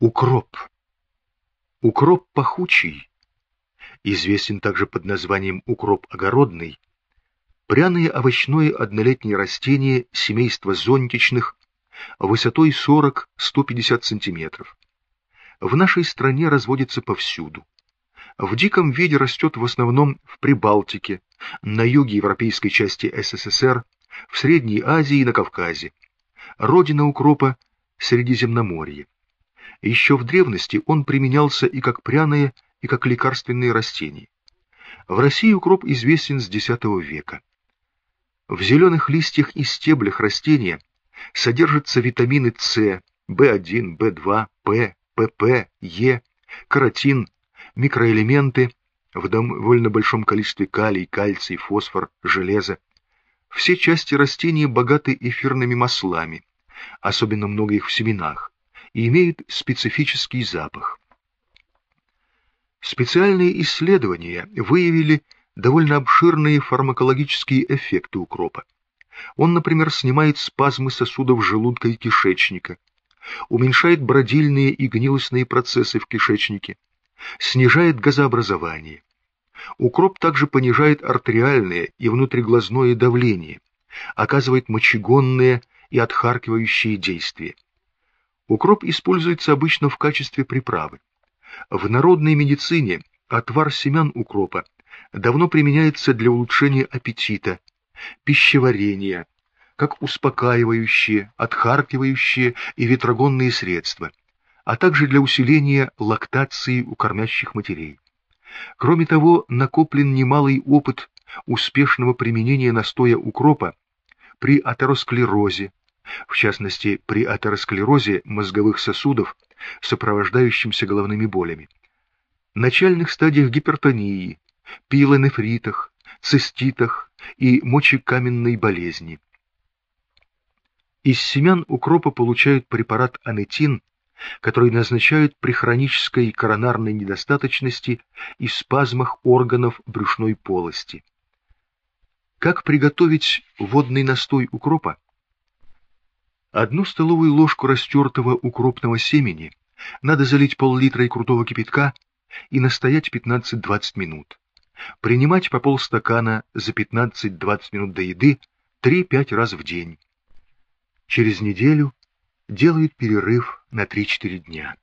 Укроп. Укроп пахучий, известен также под названием укроп огородный, пряное овощное однолетнее растение семейства зонтичных высотой 40-150 см. В нашей стране разводится повсюду. В диком виде растет в основном в Прибалтике, на юге европейской части СССР, в Средней Азии и на Кавказе. Родина укропа – Средиземноморье. Еще в древности он применялся и как пряное, и как лекарственное растение. В России укроп известен с X века. В зеленых листьях и стеблях растения содержатся витамины С, В1, В2, П, ПП, Е, каротин, микроэлементы в довольно большом количестве калий, кальций, фосфор, железо. Все части растения богаты эфирными маслами, особенно много их в семенах, и имеют специфический запах. Специальные исследования выявили довольно обширные фармакологические эффекты укропа. Он, например, снимает спазмы сосудов желудка и кишечника, уменьшает бродильные и гнилостные процессы в кишечнике, снижает газообразование. Укроп также понижает артериальное и внутриглазное давление, оказывает мочегонное и отхаркивающие действия. Укроп используется обычно в качестве приправы. В народной медицине отвар семян укропа давно применяется для улучшения аппетита, пищеварения, как успокаивающие, отхаркивающие и ветрогонные средства, а также для усиления лактации у кормящих матерей. Кроме того, накоплен немалый опыт успешного применения настоя укропа при атеросклерозе, в частности при атеросклерозе мозговых сосудов, сопровождающимся головными болями, начальных стадиях гипертонии, пилонефритах, циститах и мочекаменной болезни. Из семян укропа получают препарат анетин, который назначают при хронической коронарной недостаточности и спазмах органов брюшной полости. Как приготовить водный настой укропа? Одну столовую ложку растертого укропного семени надо залить пол-литра крутого кипятка и настоять 15-20 минут. Принимать по полстакана за 15-20 минут до еды 3-5 раз в день. Через неделю делают перерыв на 3-4 дня.